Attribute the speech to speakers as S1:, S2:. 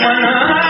S1: one